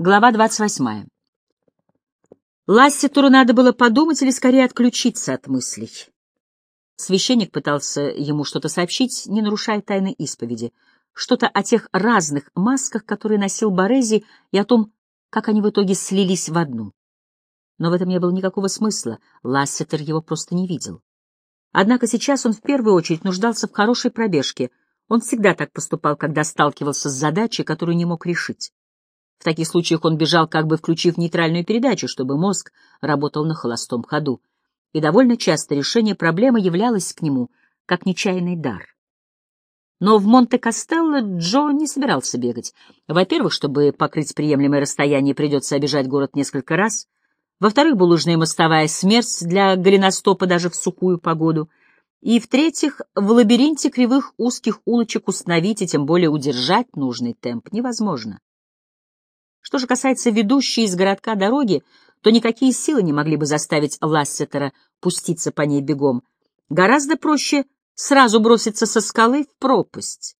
Глава 28. Лассетеру надо было подумать или скорее отключиться от мыслей. Священник пытался ему что-то сообщить, не нарушая тайны исповеди, что-то о тех разных масках, которые носил Борези, и о том, как они в итоге слились в одну. Но в этом не было никакого смысла, Лассетер его просто не видел. Однако сейчас он в первую очередь нуждался в хорошей пробежке. Он всегда так поступал, когда сталкивался с задачей, которую не мог решить. В таких случаях он бежал, как бы включив нейтральную передачу, чтобы мозг работал на холостом ходу. И довольно часто решение проблемы являлось к нему как нечаянный дар. Но в Монте-Кастелло Джо не собирался бегать. Во-первых, чтобы покрыть приемлемое расстояние, придется обижать город несколько раз. Во-вторых, булыжная мостовая смерть для голеностопа даже в сухую погоду. И, в-третьих, в лабиринте кривых узких улочек установить и тем более удержать нужный темп невозможно. Что же касается ведущей из городка дороги, то никакие силы не могли бы заставить Лассетера пуститься по ней бегом. Гораздо проще сразу броситься со скалы в пропасть.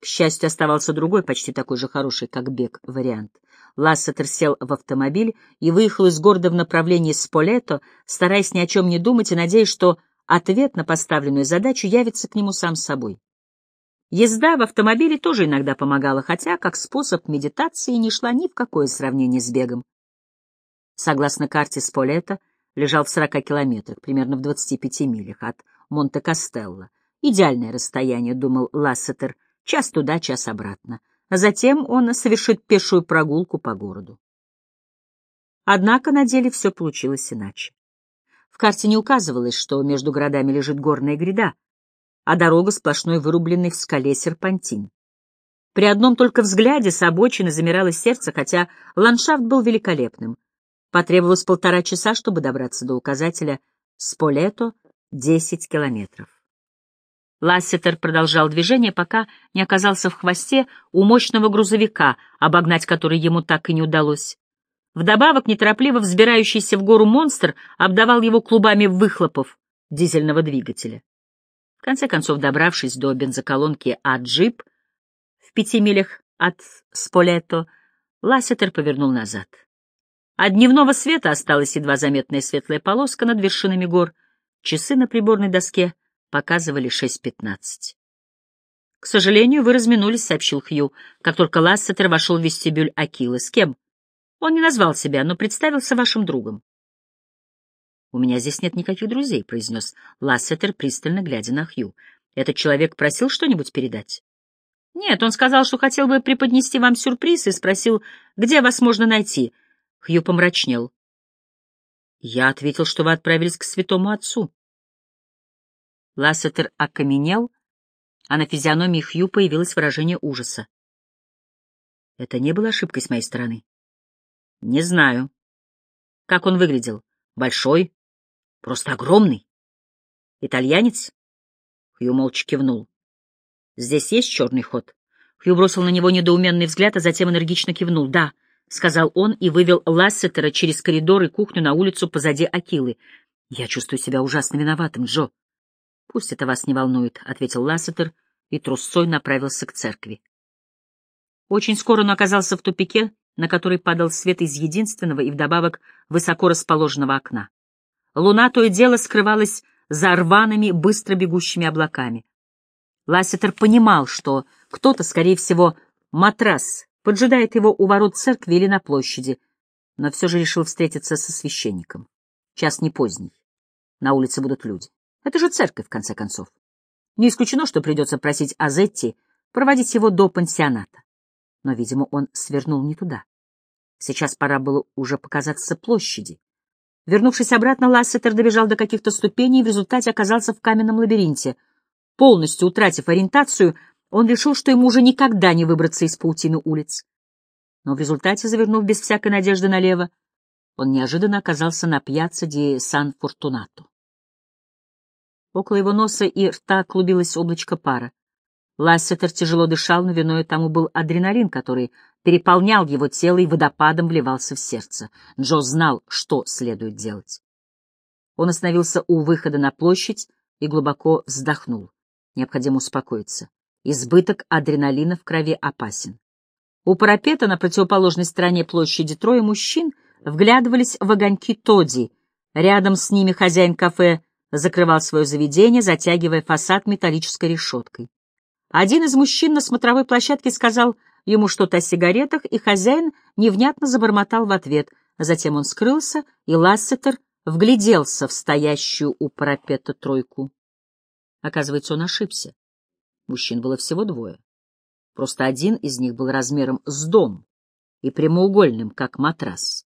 К счастью, оставался другой, почти такой же хороший, как бег, вариант. Лассетер сел в автомобиль и выехал из города в направлении Сполето, стараясь ни о чем не думать и надеясь, что ответ на поставленную задачу явится к нему сам собой. Езда в автомобиле тоже иногда помогала, хотя как способ медитации не шла ни в какое сравнение с бегом. Согласно карте Сполета, лежал в 40 километрах, примерно в 25 милях от Монте-Кастелло. Идеальное расстояние, думал Лассетер, час туда, час обратно. А затем он совершит пешую прогулку по городу. Однако на деле все получилось иначе. В карте не указывалось, что между городами лежит горная гряда — а дорога сплошной вырубленный в скале серпантин. При одном только взгляде с обочины замирало сердце, хотя ландшафт был великолепным. Потребовалось полтора часа, чтобы добраться до указателя Сполето — 10 километров. Лассетер продолжал движение, пока не оказался в хвосте у мощного грузовика, обогнать который ему так и не удалось. Вдобавок, неторопливо взбирающийся в гору монстр обдавал его клубами выхлопов дизельного двигателя. В конце концов, добравшись до бензоколонки Аджип в пяти милях от Сполето, Лассетер повернул назад. От дневного света осталась едва заметная светлая полоска над вершинами гор. Часы на приборной доске показывали 6.15. «К сожалению, вы разминулись», — сообщил Хью, как только Лассетер вошел в вестибюль Акилы. «С кем?» «Он не назвал себя, но представился вашим другом». «У меня здесь нет никаких друзей», — произнес Лассетер, пристально глядя на Хью. «Этот человек просил что-нибудь передать?» «Нет, он сказал, что хотел бы преподнести вам сюрприз и спросил, где вас можно найти». Хью помрачнел. «Я ответил, что вы отправились к святому отцу». Лассетер окаменел, а на физиономии Хью появилось выражение ужаса. «Это не было ошибкой с моей стороны?» «Не знаю». «Как он выглядел? Большой, Просто огромный. Итальянец? Хью молча кивнул. Здесь есть черный ход? Хью бросил на него недоуменный взгляд, а затем энергично кивнул. Да, — сказал он и вывел Лассетера через коридор и кухню на улицу позади Акилы. Я чувствую себя ужасно виноватым, Джо. Пусть это вас не волнует, — ответил Лассетер и трусцой направился к церкви. Очень скоро он оказался в тупике, на который падал свет из единственного и вдобавок высоко расположенного окна. Луна то и дело скрывалась за рваными, быстро бегущими облаками. Лассетер понимал, что кто-то, скорее всего, матрас, поджидает его у ворот церкви или на площади, но все же решил встретиться со священником. Час не поздний. На улице будут люди. Это же церковь, в конце концов. Не исключено, что придется просить Азетти проводить его до пансионата. Но, видимо, он свернул не туда. Сейчас пора было уже показаться площади. Вернувшись обратно, Лассетер добежал до каких-то ступеней и в результате оказался в каменном лабиринте. Полностью утратив ориентацию, он решил, что ему уже никогда не выбраться из паутины улиц. Но в результате, завернув без всякой надежды налево, он неожиданно оказался на пьяцца ди Сан-Фортунато. Около его носа и рта клубилось облачко пара. Лассетер тяжело дышал, но виной тому был адреналин, который переполнял его тело и водопадом вливался в сердце. Джо знал, что следует делать. Он остановился у выхода на площадь и глубоко вздохнул. Необходимо успокоиться. Избыток адреналина в крови опасен. У парапета на противоположной стороне площади трое мужчин вглядывались в огоньки Тоди. Рядом с ними хозяин кафе закрывал свое заведение, затягивая фасад металлической решеткой. Один из мужчин на смотровой площадке сказал ему что-то о сигаретах, и хозяин невнятно забормотал в ответ. Затем он скрылся, и Лассетер вгляделся в стоящую у парапета тройку. Оказывается, он ошибся. Мужчин было всего двое. Просто один из них был размером с дом и прямоугольным, как матрас.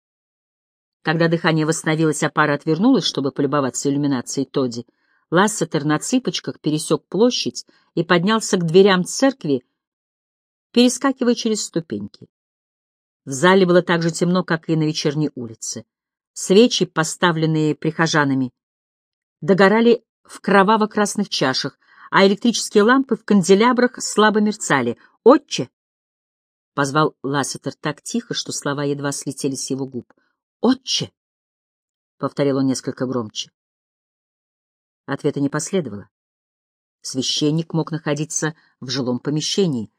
Когда дыхание восстановилось, а пара отвернулась, чтобы полюбоваться иллюминацией Тоди, Лассетер на цыпочках пересек площадь и поднялся к дверям церкви, перескакивая через ступеньки. В зале было так же темно, как и на вечерней улице. Свечи, поставленные прихожанами, догорали в кроваво-красных чашах, а электрические лампы в канделябрах слабо мерцали. «Отче!» — позвал Лассетер так тихо, что слова едва слетели с его губ. «Отче!» — повторил он несколько громче. Ответа не последовало. Священник мог находиться в жилом помещении.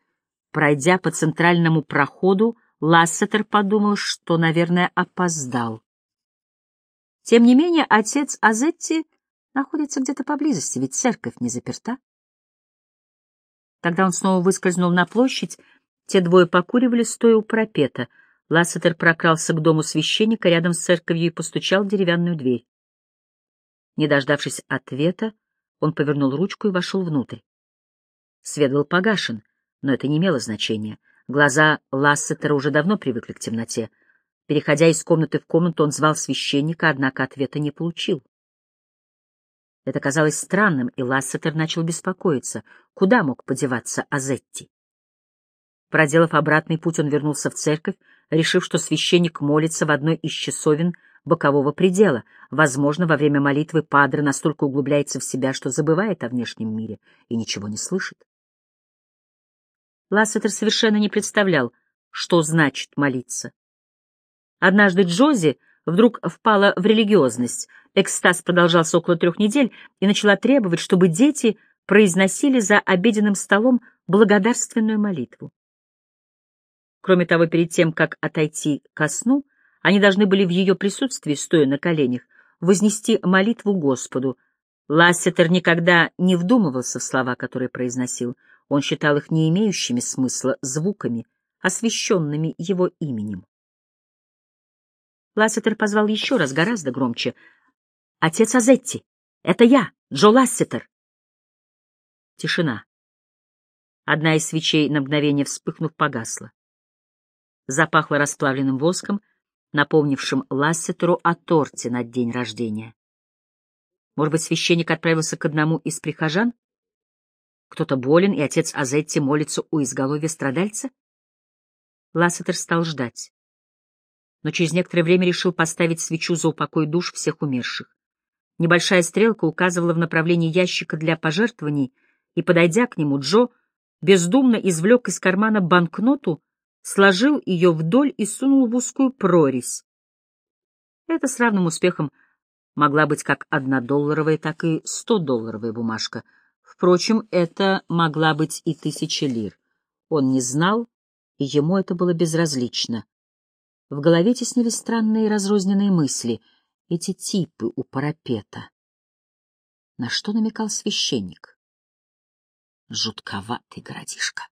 Пройдя по центральному проходу, Лассетер подумал, что, наверное, опоздал. Тем не менее, отец Азетти находится где-то поблизости, ведь церковь не заперта. Тогда он снова выскользнул на площадь, те двое покуривали, стоя у парапета. Лассетер прокрался к дому священника рядом с церковью и постучал в деревянную дверь. Не дождавшись ответа, он повернул ручку и вошел внутрь. Свет был погашен, но это не имело значения. Глаза Лассетера уже давно привыкли к темноте. Переходя из комнаты в комнату, он звал священника, однако ответа не получил. Это казалось странным, и Лассетер начал беспокоиться. Куда мог подеваться Азетти? Проделав обратный путь, он вернулся в церковь, решив, что священник молится в одной из часовен бокового предела. Возможно, во время молитвы Падре настолько углубляется в себя, что забывает о внешнем мире и ничего не слышит. Лассетер совершенно не представлял, что значит молиться. Однажды Джози вдруг впала в религиозность. Экстаз продолжался около трех недель и начала требовать, чтобы дети произносили за обеденным столом благодарственную молитву. Кроме того, перед тем, как отойти ко сну, они должны были в ее присутствии, стоя на коленях, вознести молитву Господу. Лассетер никогда не вдумывался в слова, которые произносил. Он считал их не имеющими смысла звуками, освященными его именем. Лассетер позвал еще раз, гораздо громче. «Отец Азетти! Это я, Джо Лассетер!» Тишина. Одна из свечей на мгновение вспыхнув погасла. Запахло расплавленным воском, напомнившим Лассетеру о торте на день рождения. Может быть, священник отправился к одному из прихожан? Кто-то болен, и отец Азетти молится у изголовья страдальца? Лассетер стал ждать но через некоторое время решил поставить свечу за упокой душ всех умерших. Небольшая стрелка указывала в направлении ящика для пожертвований, и, подойдя к нему, Джо бездумно извлек из кармана банкноту, сложил ее вдоль и сунул в узкую прорезь. Это с равным успехом могла быть как однодолларовая, так и стодолларовая бумажка. Впрочем, это могла быть и тысяча лир. Он не знал, и ему это было безразлично. В голове теснились странные разрозненные мысли. Эти типы у парапета. На что намекал священник? Жутковатый городишко.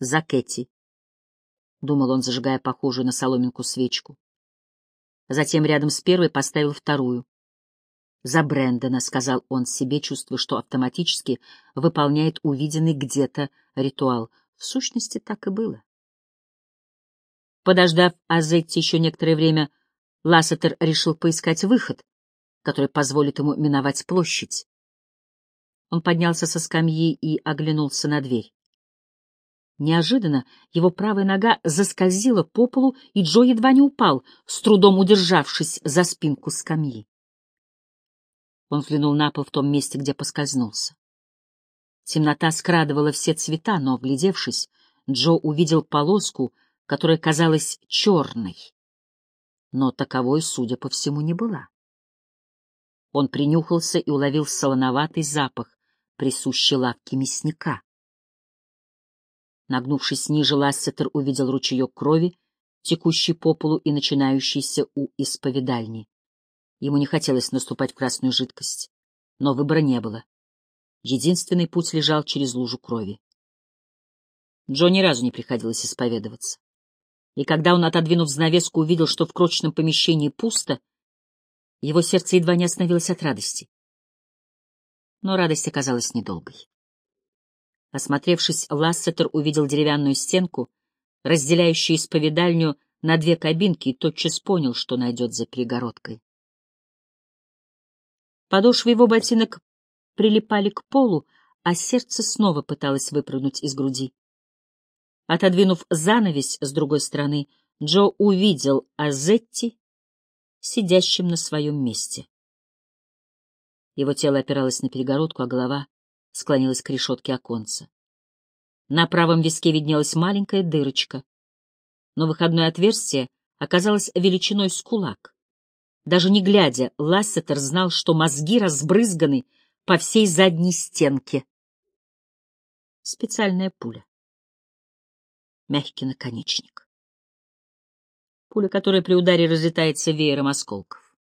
За Кэти, — думал он, зажигая похожую на соломинку свечку. Затем рядом с первой поставил вторую. За Брэндона, — сказал он себе, чувствуя, что автоматически выполняет увиденный где-то ритуал. В сущности, так и было. Подождав Азетти еще некоторое время, Лассетер решил поискать выход, который позволит ему миновать площадь. Он поднялся со скамьи и оглянулся на дверь. Неожиданно его правая нога заскользила по полу, и Джо едва не упал, с трудом удержавшись за спинку скамьи. Он взглянул на пол в том месте, где поскользнулся. Темнота скрадывала все цвета, но, вглядевшись, Джо увидел полоску, которая казалась черной, но таковой, судя по всему, не была. Он принюхался и уловил солоноватый запах, присущий лавке мясника. Нагнувшись ниже, Лассетер увидел ручеек крови, текущий по полу и начинающийся у исповедальни. Ему не хотелось наступать в красную жидкость, но выбора не было. Единственный путь лежал через лужу крови. Джо ни разу не приходилось исповедоваться. И когда он, отодвинув занавеску, увидел, что в крочном помещении пусто, его сердце едва не остановилось от радости. Но радость оказалась недолгой. Осмотревшись, Лассетер увидел деревянную стенку, разделяющую исповедальню на две кабинки, и тотчас понял, что найдет за перегородкой. Подошвы его ботинок прилипали к полу, а сердце снова пыталось выпрыгнуть из груди. Отодвинув занавесь с другой стороны, Джо увидел Азетти, сидящим на своем месте. Его тело опиралось на перегородку, а голова склонилась к решетке оконца. На правом виске виднелась маленькая дырочка, но выходное отверстие оказалось величиной с кулак. Даже не глядя, Лассетер знал, что мозги разбрызганы по всей задней стенке. Специальная пуля. Мягкий наконечник. Пуля, которая при ударе разлетается веером осколков.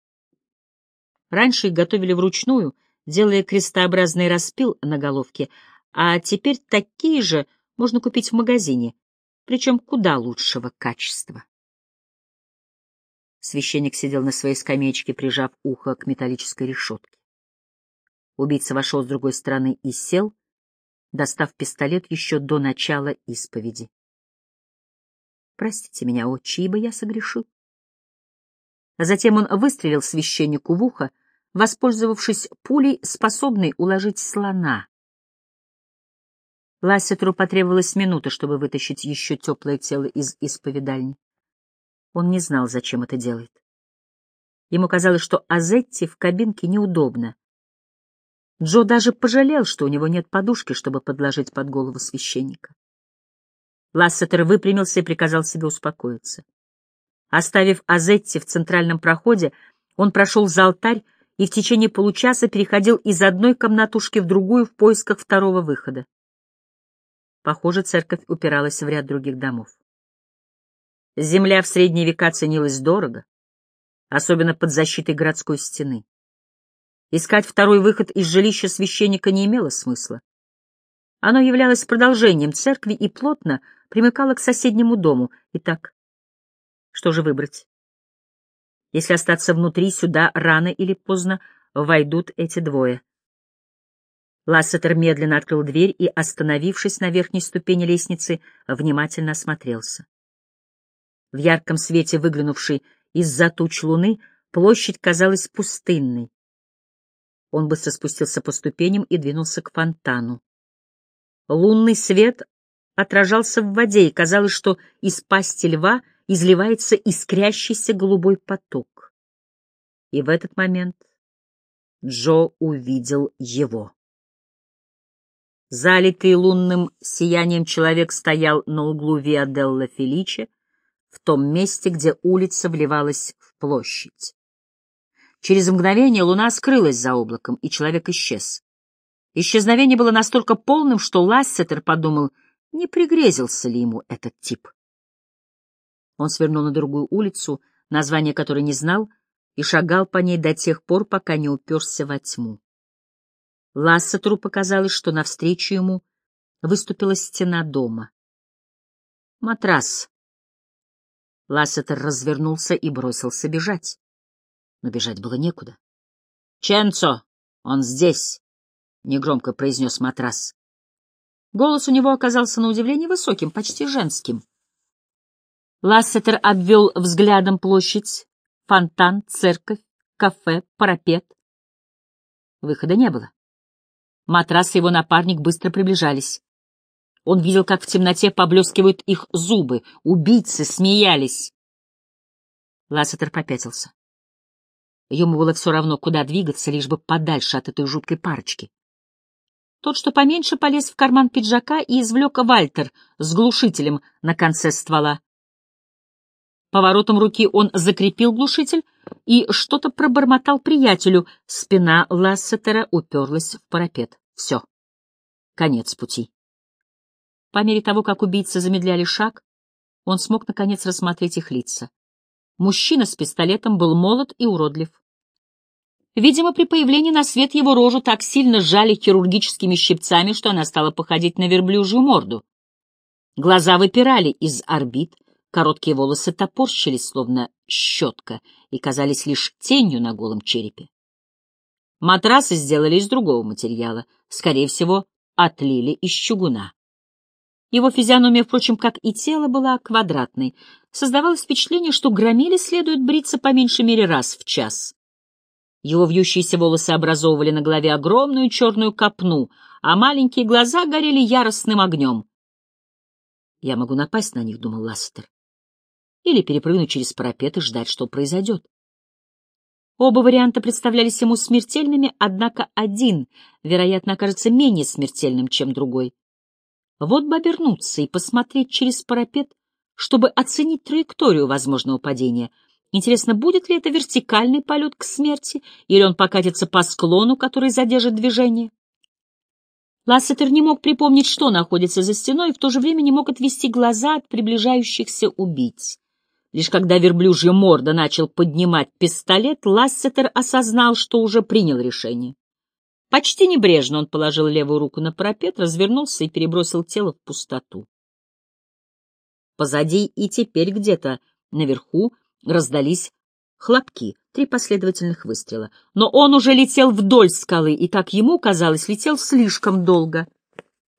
Раньше их готовили вручную — делая крестообразный распил на головке, а теперь такие же можно купить в магазине, причем куда лучшего качества. Священник сидел на своей скамеечке, прижав ухо к металлической решетке. Убийца вошел с другой стороны и сел, достав пистолет еще до начала исповеди. «Простите меня, отче, ибо я согрешил». Затем он выстрелил священнику в ухо, воспользовавшись пулей, способной уложить слона. Лассетру потребовалась минута, чтобы вытащить еще теплое тело из исповедальни. Он не знал, зачем это делает. Ему казалось, что Азетти в кабинке неудобно. Джо даже пожалел, что у него нет подушки, чтобы подложить под голову священника. Лассетер выпрямился и приказал себе успокоиться. Оставив Азетти в центральном проходе, он прошел за алтарь и в течение получаса переходил из одной комнатушки в другую в поисках второго выхода. Похоже, церковь упиралась в ряд других домов. Земля в средние века ценилась дорого, особенно под защитой городской стены. Искать второй выход из жилища священника не имело смысла. Оно являлось продолжением церкви и плотно примыкало к соседнему дому. Итак, что же выбрать? Если остаться внутри, сюда рано или поздно войдут эти двое. Лассетер медленно открыл дверь и, остановившись на верхней ступени лестницы, внимательно осмотрелся. В ярком свете, выглянувшей из-за туч луны, площадь казалась пустынной. Он быстро спустился по ступеням и двинулся к фонтану. Лунный свет отражался в воде, и казалось, что из пасти льва — изливается искрящийся голубой поток. И в этот момент Джо увидел его. Залитый лунным сиянием человек стоял на углу Виаделла Феличе, в том месте, где улица вливалась в площадь. Через мгновение луна скрылась за облаком, и человек исчез. Исчезновение было настолько полным, что Лассетер подумал, не пригрезился ли ему этот тип. Он свернул на другую улицу, название которой не знал, и шагал по ней до тех пор, пока не уперся во тьму. Лассетру показалось, что навстречу ему выступила стена дома. Матрас. Лассетер развернулся и бросился бежать. Но бежать было некуда. «Ченцо! Он здесь!» — негромко произнес матрас. Голос у него оказался на удивление высоким, почти женским. Лассетер обвел взглядом площадь, фонтан, церковь, кафе, парапет. Выхода не было. Матрас и его напарник быстро приближались. Он видел, как в темноте поблескивают их зубы. Убийцы смеялись. Лассетер попятился. Ему было все равно, куда двигаться, лишь бы подальше от этой жуткой парочки. Тот, что поменьше, полез в карман пиджака и извлек Вальтер с глушителем на конце ствола. Поворотом руки он закрепил глушитель и что-то пробормотал приятелю. Спина Лассетера уперлась в парапет. Все. Конец пути. По мере того, как убийцы замедляли шаг, он смог, наконец, рассмотреть их лица. Мужчина с пистолетом был молод и уродлив. Видимо, при появлении на свет его рожу так сильно сжали хирургическими щипцами, что она стала походить на верблюжью морду. Глаза выпирали из орбит, короткие волосы топорщились, словно щетка, и казались лишь тенью на голом черепе. Матрасы сделали из другого материала, скорее всего, отлили из чугуна. Его физиономия, впрочем, как и тело, была квадратной. Создавалось впечатление, что громиле следует бриться по меньшей мере раз в час. Его вьющиеся волосы образовывали на голове огромную черную копну, а маленькие глаза горели яростным огнем. «Я могу напасть на них», — думал Лассетер. «Или перепрыгнуть через парапет и ждать, что произойдет». Оба варианта представлялись ему смертельными, однако один, вероятно, окажется менее смертельным, чем другой. Вот бы обернуться и посмотреть через парапет, чтобы оценить траекторию возможного падения — Интересно, будет ли это вертикальный полет к смерти, или он покатится по склону, который задержит движение? Лассетер не мог припомнить, что находится за стеной, и в то же время не мог отвести глаза от приближающихся убийц. Лишь когда верблюжья морда начал поднимать пистолет, Лассетер осознал, что уже принял решение. Почти небрежно он положил левую руку на парапет, развернулся и перебросил тело в пустоту. Позади и теперь где-то наверху Раздались хлопки, три последовательных выстрела. Но он уже летел вдоль скалы, и, как ему казалось, летел слишком долго.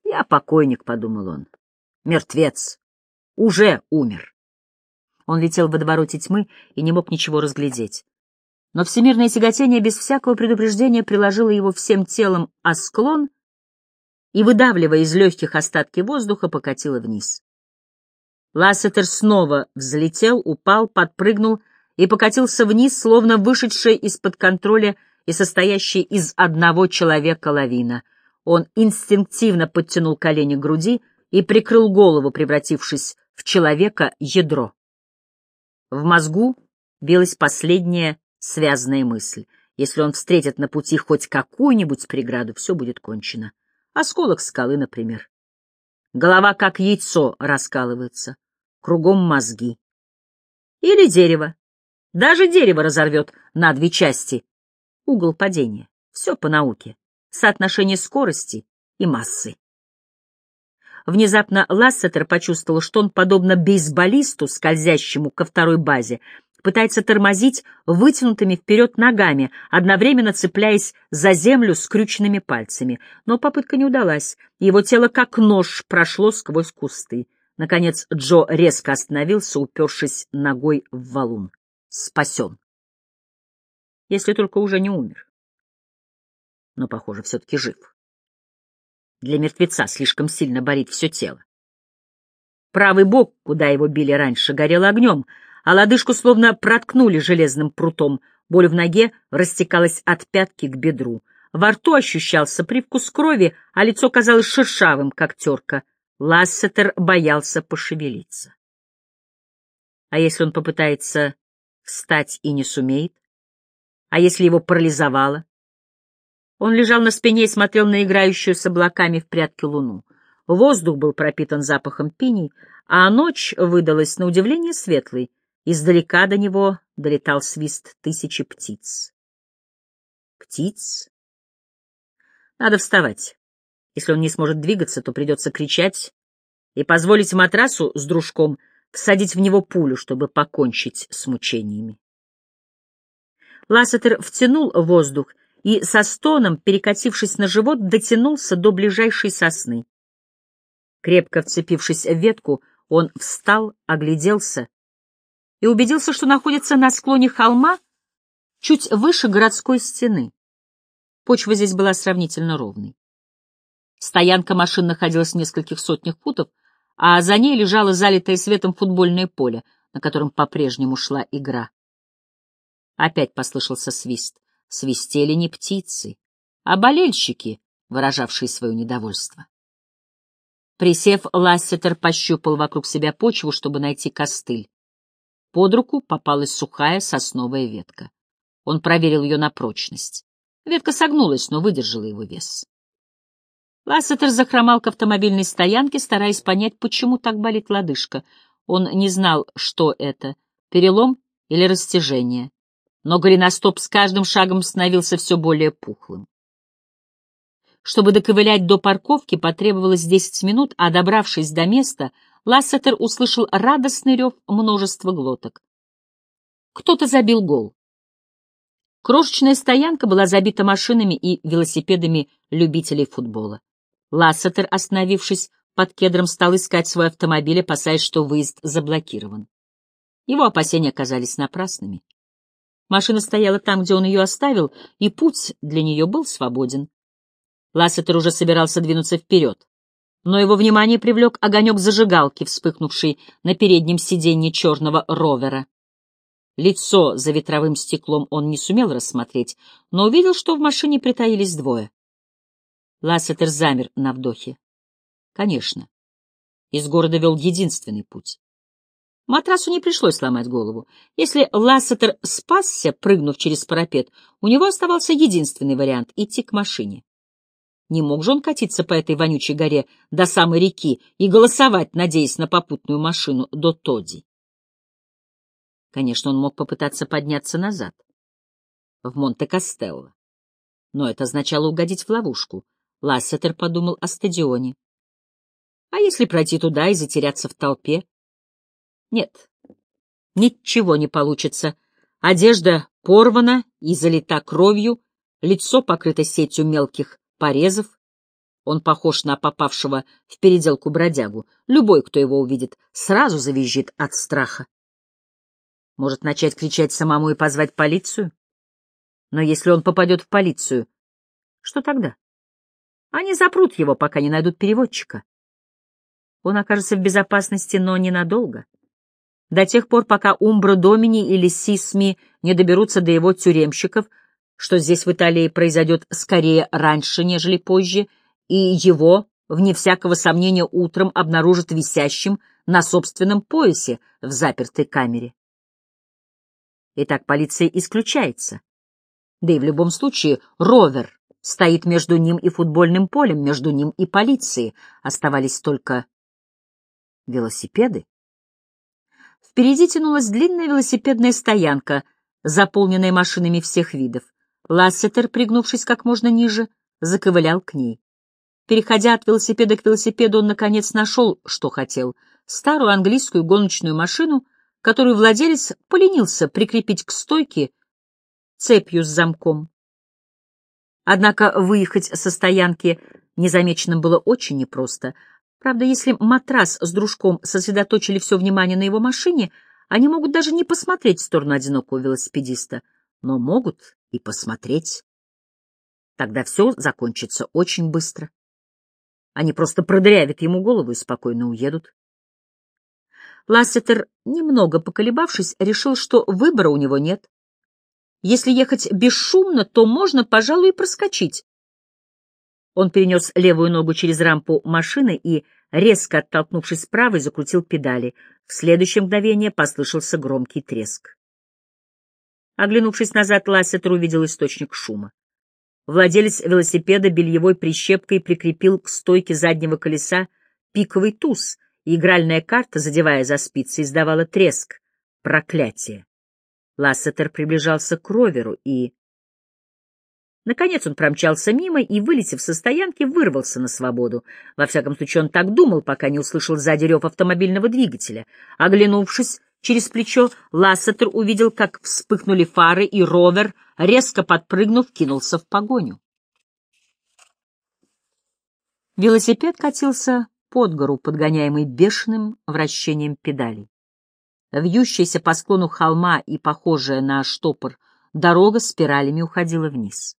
«Я покойник», — подумал он. «Мертвец. Уже умер». Он летел в водовороте тьмы и не мог ничего разглядеть. Но всемирное тяготение без всякого предупреждения приложило его всем телом о склон и, выдавливая из легких остатки воздуха, покатило вниз. Лассетер снова взлетел, упал, подпрыгнул и покатился вниз, словно вышедшая из-под контроля и состоящая из одного человека лавина. Он инстинктивно подтянул колени к груди и прикрыл голову, превратившись в человека ядро. В мозгу билась последняя связанная мысль. Если он встретит на пути хоть какую-нибудь преграду, все будет кончено. Осколок скалы, например. Голова, как яйцо, раскалывается. Кругом мозги. Или дерево. Даже дерево разорвет на две части. Угол падения. Все по науке. Соотношение скорости и массы. Внезапно Лассетер почувствовал, что он, подобно бейсболисту, скользящему ко второй базе, пытается тормозить вытянутыми вперед ногами, одновременно цепляясь за землю скрюченными пальцами. Но попытка не удалась, его тело как нож прошло сквозь кусты. Наконец Джо резко остановился, упершись ногой в валун. Спасен. Если только уже не умер. Но, похоже, все-таки жив. Для мертвеца слишком сильно борит все тело. Правый бок, куда его били раньше, горел огнем, а лодыжку словно проткнули железным прутом. Боль в ноге растекалась от пятки к бедру. Во рту ощущался привкус крови, а лицо казалось шершавым, как терка. Лассетер боялся пошевелиться. А если он попытается встать и не сумеет? А если его парализовало? Он лежал на спине и смотрел на играющую с облаками в прятки луну. Воздух был пропитан запахом пиней, а ночь выдалась на удивление светлой. Издалека до него долетал свист тысячи птиц. Птиц? Надо вставать. Если он не сможет двигаться, то придется кричать и позволить матрасу с дружком всадить в него пулю, чтобы покончить с мучениями. Лассетер втянул воздух и со стоном, перекатившись на живот, дотянулся до ближайшей сосны. Крепко вцепившись в ветку, он встал, огляделся и убедился, что находится на склоне холма чуть выше городской стены. Почва здесь была сравнительно ровной. Стоянка машин находилась в нескольких сотнях футов, а за ней лежало залитое светом футбольное поле, на котором по-прежнему шла игра. Опять послышался свист. Свистели не птицы, а болельщики, выражавшие свое недовольство. Присев, Лассетер пощупал вокруг себя почву, чтобы найти костыль. Под руку попалась сухая сосновая ветка. Он проверил ее на прочность. Ветка согнулась, но выдержала его вес. Лассетер захромал к автомобильной стоянке, стараясь понять, почему так болит лодыжка. Он не знал, что это — перелом или растяжение. Но голеностоп с каждым шагом становился все более пухлым. Чтобы доковылять до парковки, потребовалось десять минут, а добравшись до места, Лассетер услышал радостный рев множества глоток. Кто-то забил гол. Крошечная стоянка была забита машинами и велосипедами любителей футбола. Лассетер, остановившись под кедром, стал искать свой автомобиль, опасаясь, что выезд заблокирован. Его опасения оказались напрасными. Машина стояла там, где он ее оставил, и путь для нее был свободен. Лассетер уже собирался двинуться вперед, но его внимание привлек огонек зажигалки, вспыхнувший на переднем сиденье черного ровера. Лицо за ветровым стеклом он не сумел рассмотреть, но увидел, что в машине притаились двое. Лассетер замер на вдохе. Конечно. Из города вел единственный путь. Матрасу не пришлось сломать голову. Если Лассетер спасся, прыгнув через парапет, у него оставался единственный вариант — идти к машине. Не мог же он катиться по этой вонючей горе до самой реки и голосовать, надеясь на попутную машину до Тоди. Конечно, он мог попытаться подняться назад, в Монте-Кастелло. Но это означало угодить в ловушку. Лассетер подумал о стадионе. А если пройти туда и затеряться в толпе? Нет, ничего не получится. Одежда порвана и залита кровью, лицо покрыто сетью мелких порезов. Он похож на попавшего в переделку бродягу. Любой, кто его увидит, сразу завизжит от страха. Может начать кричать самому и позвать полицию? Но если он попадет в полицию, что тогда? Они запрут его, пока не найдут переводчика. Он окажется в безопасности, но ненадолго. До тех пор, пока Умбро Домини или Сисми не доберутся до его тюремщиков, что здесь в Италии произойдет скорее раньше, нежели позже, и его, вне всякого сомнения, утром обнаружат висящим на собственном поясе в запертой камере. Итак, полиция исключается. Да и в любом случае, ровер стоит между ним и футбольным полем, между ним и полицией. Оставались только велосипеды. Впереди тянулась длинная велосипедная стоянка, заполненная машинами всех видов. Лассетер, пригнувшись как можно ниже, заковылял к ней. Переходя от велосипеда к велосипеду, он, наконец, нашел, что хотел — старую английскую гоночную машину, которую владелец поленился прикрепить к стойке цепью с замком. Однако выехать со стоянки незамеченным было очень непросто. Правда, если матрас с дружком сосредоточили все внимание на его машине, они могут даже не посмотреть в сторону одинокого велосипедиста, но могут и посмотреть. Тогда все закончится очень быстро. Они просто продырявят ему голову и спокойно уедут. Лассетер, немного поколебавшись, решил, что выбора у него нет. Если ехать бесшумно, то можно, пожалуй, и проскочить. Он перенес левую ногу через рампу машины и, резко оттолкнувшись правой, закрутил педали. В следующее мгновение послышался громкий треск. Оглянувшись назад, Лассетер увидел источник шума. Владелец велосипеда бельевой прищепкой прикрепил к стойке заднего колеса пиковый туз, и игральная карта, задевая за спицы, издавала треск. Проклятие! Лассетер приближался к роверу и... Наконец он промчался мимо и, вылетев со стоянки, вырвался на свободу. Во всяком случае, он так думал, пока не услышал сзади рев автомобильного двигателя. Оглянувшись через плечо, Лассетер увидел, как вспыхнули фары, и ровер, резко подпрыгнув, кинулся в погоню. Велосипед катился под гору, подгоняемый бешеным вращением педалей. Вьющаяся по склону холма и похожая на штопор дорога спиралями уходила вниз.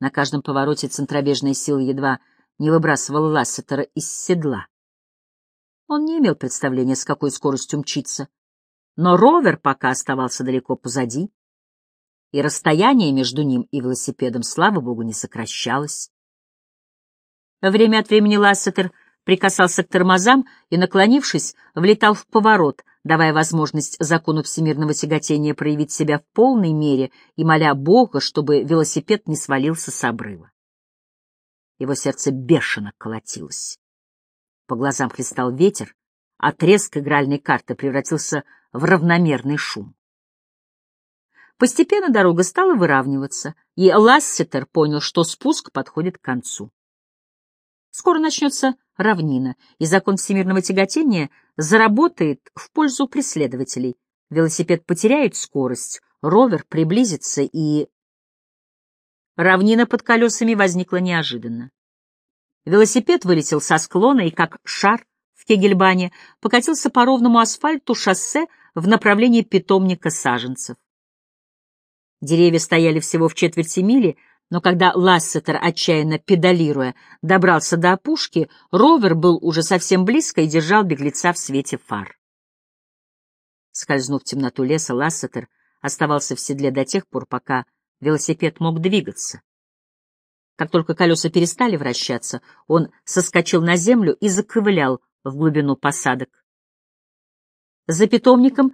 На каждом повороте центробежная сила едва не выбрасывала Лассетера из седла. Он не имел представления, с какой скоростью мчится, но ровер пока оставался далеко позади, и расстояние между ним и велосипедом, слава богу, не сокращалось. Время от времени Лассетер прикасался к тормозам и, наклонившись, влетал в поворот, давая возможность закону всемирного тяготения проявить себя в полной мере и моля Бога, чтобы велосипед не свалился с обрыва. Его сердце бешено колотилось. По глазам хлестал ветер, а треск игральной карты превратился в равномерный шум. Постепенно дорога стала выравниваться, и Лассетер понял, что спуск подходит к концу. Скоро начнется равнина, и закон всемирного тяготения заработает в пользу преследователей. Велосипед потеряет скорость, ровер приблизится, и... Равнина под колесами возникла неожиданно. Велосипед вылетел со склона и, как шар в Кегельбане, покатился по ровному асфальту шоссе в направлении питомника саженцев. Деревья стояли всего в четверти мили, но когда Лассетер, отчаянно педалируя, добрался до опушки, ровер был уже совсем близко и держал беглеца в свете фар. Скользнув в темноту леса, Лассетер оставался в седле до тех пор, пока велосипед мог двигаться. Как только колеса перестали вращаться, он соскочил на землю и заковылял в глубину посадок. За питомником,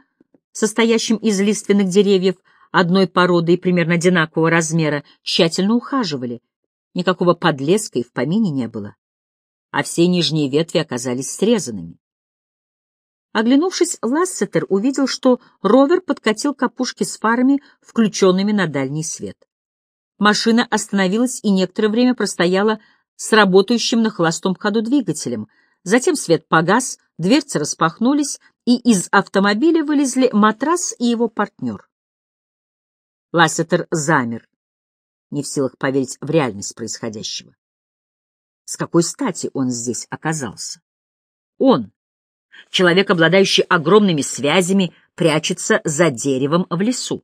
состоящим из лиственных деревьев, одной породы и примерно одинакового размера, тщательно ухаживали. Никакого подлеска и в помине не было. А все нижние ветви оказались срезанными. Оглянувшись, Лассетер увидел, что ровер подкатил к опушке с фарами, включенными на дальний свет. Машина остановилась и некоторое время простояла с работающим на холостом ходу двигателем. Затем свет погас, дверцы распахнулись, и из автомобиля вылезли матрас и его партнер. Лассетер замер, не в силах поверить в реальность происходящего. С какой стати он здесь оказался? Он, человек, обладающий огромными связями, прячется за деревом в лесу.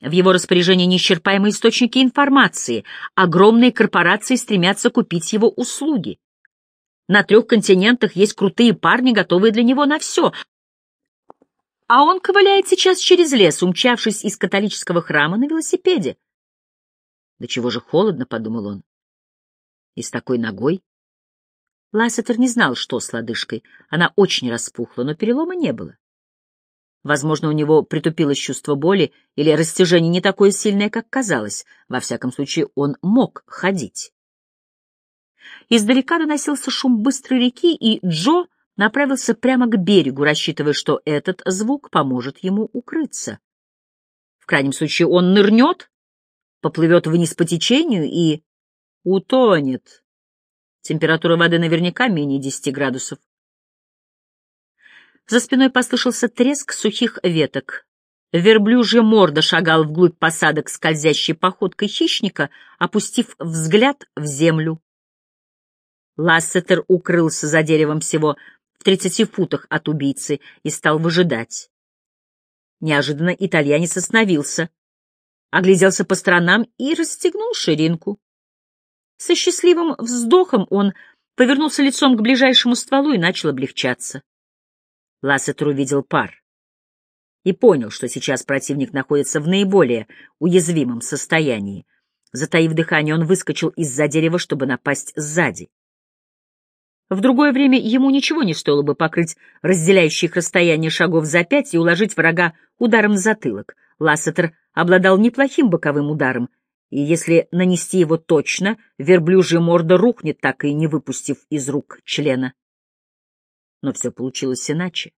В его распоряжении неисчерпаемые источники информации, огромные корпорации стремятся купить его услуги. На трех континентах есть крутые парни, готовые для него на все, а он ковыляет сейчас через лес, умчавшись из католического храма на велосипеде. Да чего же холодно, — подумал он. И с такой ногой? Лассетер не знал, что с лодыжкой. Она очень распухла, но перелома не было. Возможно, у него притупилось чувство боли или растяжение не такое сильное, как казалось. Во всяком случае, он мог ходить. Издалека доносился шум быстрой реки, и Джо направился прямо к берегу, рассчитывая, что этот звук поможет ему укрыться. В крайнем случае он нырнет, поплывет вниз по течению и утонет. Температура воды наверняка менее десяти градусов. За спиной послышался треск сухих веток. Верблюжья морда шагал вглубь посадок скользящей походкой хищника, опустив взгляд в землю. Лассетер укрылся за деревом всего в тридцати футах от убийцы и стал выжидать. Неожиданно итальянец остановился, огляделся по сторонам и расстегнул ширинку. Со счастливым вздохом он повернулся лицом к ближайшему стволу и начал облегчаться. Лассетер увидел пар и понял, что сейчас противник находится в наиболее уязвимом состоянии. Затаив дыхание, он выскочил из-за дерева, чтобы напасть сзади. В другое время ему ничего не стоило бы покрыть разделяющие их расстояние шагов за пять и уложить врага ударом в затылок. Лассетер обладал неплохим боковым ударом, и если нанести его точно, верблюжья морда рухнет, так и не выпустив из рук члена. Но все получилось иначе.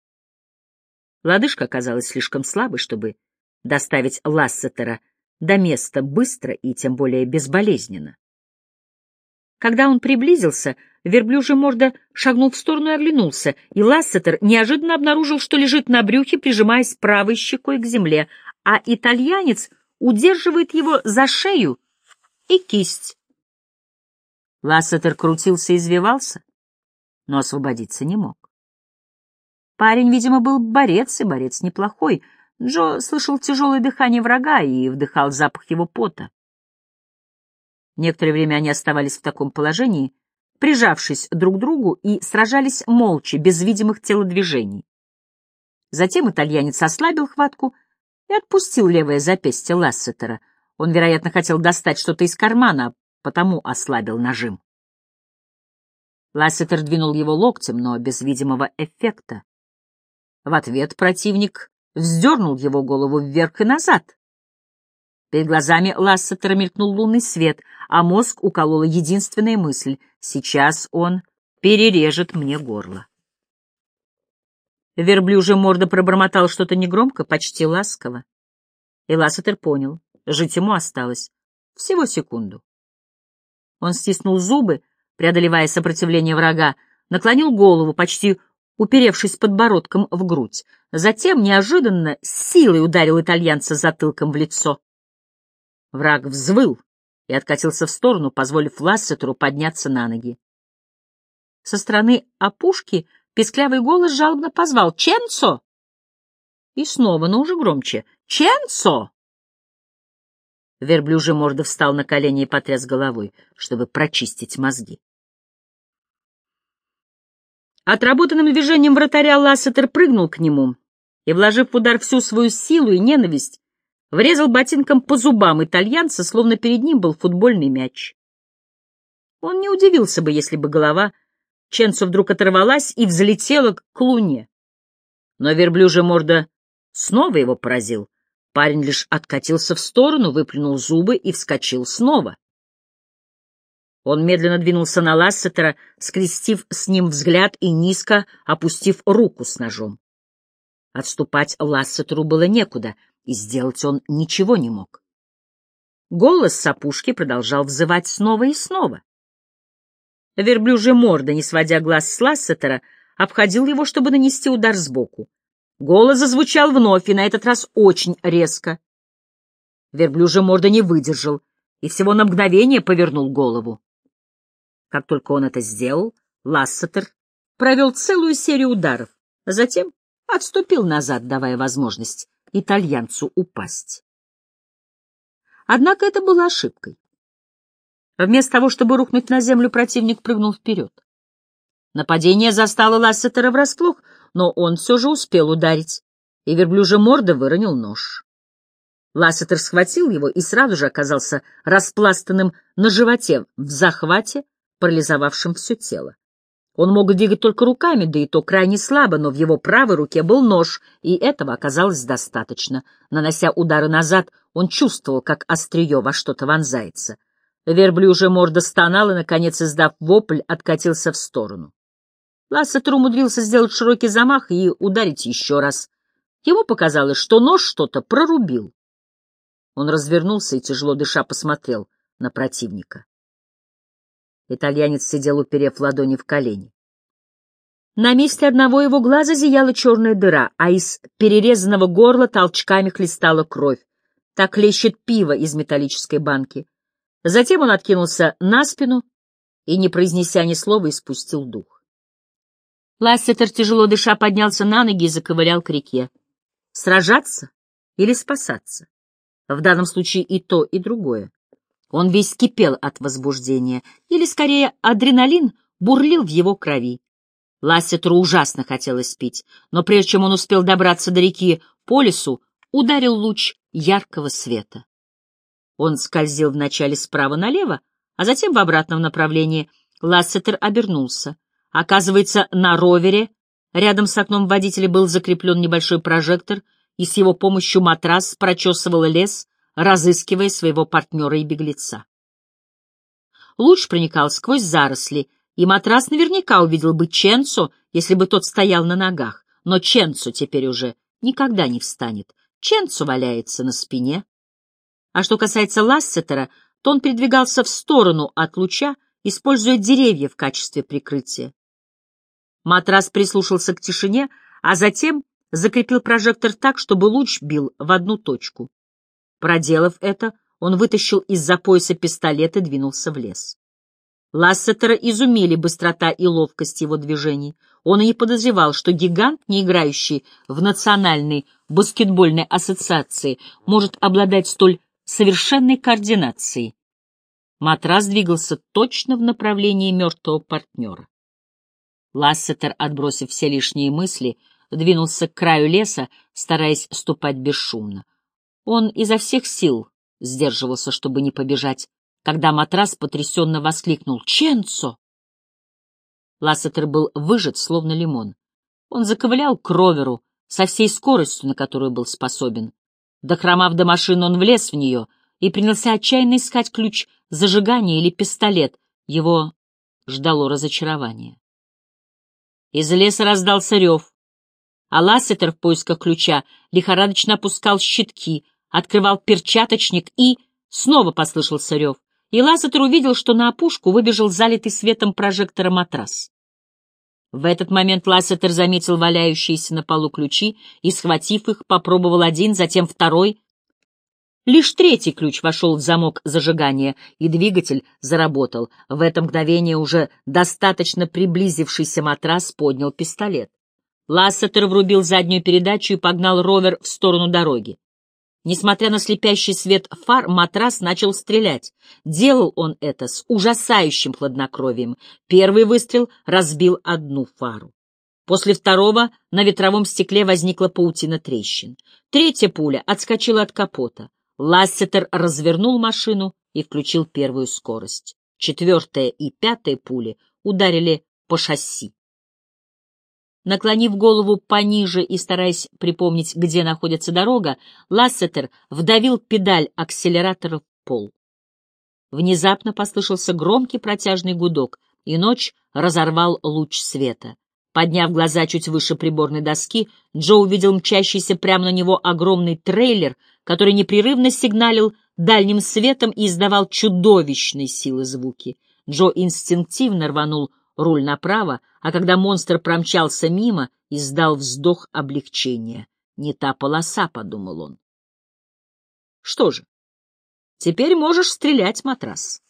Лодыжка оказалась слишком слабой, чтобы доставить Лассетера до места быстро и тем более безболезненно. Когда он приблизился, верблюжья морда шагнул в сторону и оглянулся, и Лассетер неожиданно обнаружил, что лежит на брюхе, прижимаясь правой щекой к земле, а итальянец удерживает его за шею и кисть. Лассетер крутился и извивался, но освободиться не мог. Парень, видимо, был борец, и борец неплохой. Джо слышал тяжелое дыхание врага и вдыхал запах его пота. Некоторое время они оставались в таком положении, прижавшись друг к другу и сражались молча, без видимых телодвижений. Затем итальянец ослабил хватку и отпустил левое запястье Лассетера. Он, вероятно, хотел достать что-то из кармана, потому ослабил нажим. Лассетер двинул его локтем, но без видимого эффекта. В ответ противник вздернул его голову вверх и назад. Перед глазами Лассетера мелькнул лунный свет, а мозг уколола единственная мысль — сейчас он перережет мне горло. Верблюжья морда пробормотал что-то негромко, почти ласково. И Лассетер понял, жить ему осталось всего секунду. Он стиснул зубы, преодолевая сопротивление врага, наклонил голову, почти уперевшись подбородком в грудь. Затем неожиданно силой ударил итальянца затылком в лицо. Враг взвыл и откатился в сторону, позволив Лассетеру подняться на ноги. Со стороны опушки песклявый голос жалобно позвал «Ченцо!» И снова, но уже громче «Ченцо!» Верблюжий морда встал на колени и потряс головой, чтобы прочистить мозги. Отработанным движением вратаря Лассетер прыгнул к нему и, вложив в удар всю свою силу и ненависть, врезал ботинком по зубам итальянца, словно перед ним был футбольный мяч. Он не удивился бы, если бы голова Ченцо вдруг оторвалась и взлетела к луне. Но верблюжья морда снова его поразил. Парень лишь откатился в сторону, выплюнул зубы и вскочил снова. Он медленно двинулся на Лассетера, скрестив с ним взгляд и низко опустив руку с ножом. Отступать Лассетеру было некуда, и сделать он ничего не мог. Голос с опушки продолжал взывать снова и снова. Верблюжья морда, не сводя глаз с Лассетера, обходил его, чтобы нанести удар сбоку. Голос зазвучал вновь, и на этот раз очень резко. Верблюжья морда не выдержал и всего на мгновение повернул голову. Как только он это сделал, Лассетер провел целую серию ударов, а затем отступил назад, давая возможность итальянцу упасть. Однако это было ошибкой. Вместо того, чтобы рухнуть на землю, противник прыгнул вперед. Нападение застало Лассетера врасплох, но он все же успел ударить, и верблюжья морда выронил нож. Лассетер схватил его и сразу же оказался распластанным на животе в захвате, парализовавшем все тело. Он мог двигать только руками, да и то крайне слабо, но в его правой руке был нож, и этого оказалось достаточно. Нанося удары назад, он чувствовал, как острие во что-то вонзается. Верблюжья морда стонала, наконец, издав вопль, откатился в сторону. Лассетер умудрился сделать широкий замах и ударить еще раз. Ему показалось, что нож что-то прорубил. Он развернулся и, тяжело дыша, посмотрел на противника. Итальянец сидел, уперев ладони в колени. На месте одного его глаза зияла черная дыра, а из перерезанного горла толчками хлестала кровь. Так лещет пиво из металлической банки. Затем он откинулся на спину и, не произнеся ни слова, испустил дух. Лассетер, тяжело дыша, поднялся на ноги и заковырял к реке. Сражаться или спасаться? В данном случае и то, и другое. Он весь кипел от возбуждения, или, скорее, адреналин бурлил в его крови. Лассетеру ужасно хотелось пить, но прежде чем он успел добраться до реки по лесу, ударил луч яркого света. Он скользил вначале справа налево, а затем в обратном направлении. Лассетер обернулся. Оказывается, на ровере рядом с окном водителя был закреплен небольшой прожектор, и с его помощью матрас прочесывал лес, разыскивая своего партнера и беглеца. Луч проникал сквозь заросли, и матрас наверняка увидел бы Ченцо, если бы тот стоял на ногах, но Ченцо теперь уже никогда не встанет. Ченцо валяется на спине. А что касается Лассетера, то он передвигался в сторону от луча, используя деревья в качестве прикрытия. Матрас прислушался к тишине, а затем закрепил прожектор так, чтобы луч бил в одну точку. Проделав это, он вытащил из-за пояса пистолет и двинулся в лес. Лассетера изумили быстрота и ловкость его движений. Он и не подозревал, что гигант, не играющий в Национальной баскетбольной ассоциации, может обладать столь совершенной координацией. Матрас двигался точно в направлении мертвого партнера. Лассетер, отбросив все лишние мысли, двинулся к краю леса, стараясь ступать бесшумно. Он изо всех сил сдерживался, чтобы не побежать, когда матрас потрясенно воскликнул «Ченцо!». Лассетер был выжат, словно лимон. Он заковылял к роверу со всей скоростью, на которую был способен. Дохромав до машины, он влез в нее и принялся отчаянно искать ключ, зажигание или пистолет, его ждало разочарование. Из леса раздался рев, а Лассетер в поисках ключа лихорадочно опускал щитки, открывал перчаточник и... Снова послышался рев, и Лассетер увидел, что на опушку выбежал залитый светом прожектора матрас. В этот момент Лассетер заметил валяющиеся на полу ключи и, схватив их, попробовал один, затем второй. Лишь третий ключ вошел в замок зажигания, и двигатель заработал. В это мгновение уже достаточно приблизившийся матрас поднял пистолет. Лассетер врубил заднюю передачу и погнал ровер в сторону дороги. Несмотря на слепящий свет фар, матрас начал стрелять. Делал он это с ужасающим хладнокровием. Первый выстрел разбил одну фару. После второго на ветровом стекле возникла паутина трещин. Третья пуля отскочила от капота. Лассетер развернул машину и включил первую скорость. Четвертая и пятая пули ударили по шасси. Наклонив голову пониже и стараясь припомнить, где находится дорога, Лассетер вдавил педаль акселератора в пол. Внезапно послышался громкий протяжный гудок, и ночь разорвал луч света. Подняв глаза чуть выше приборной доски, Джо увидел мчащийся прямо на него огромный трейлер, который непрерывно сигналил дальним светом и издавал чудовищной силы звуки. Джо инстинктивно рванул руль направо, а когда монстр промчался мимо, издал вздох облегчения. «Не та полоса», — подумал он. «Что же, теперь можешь стрелять, матрас».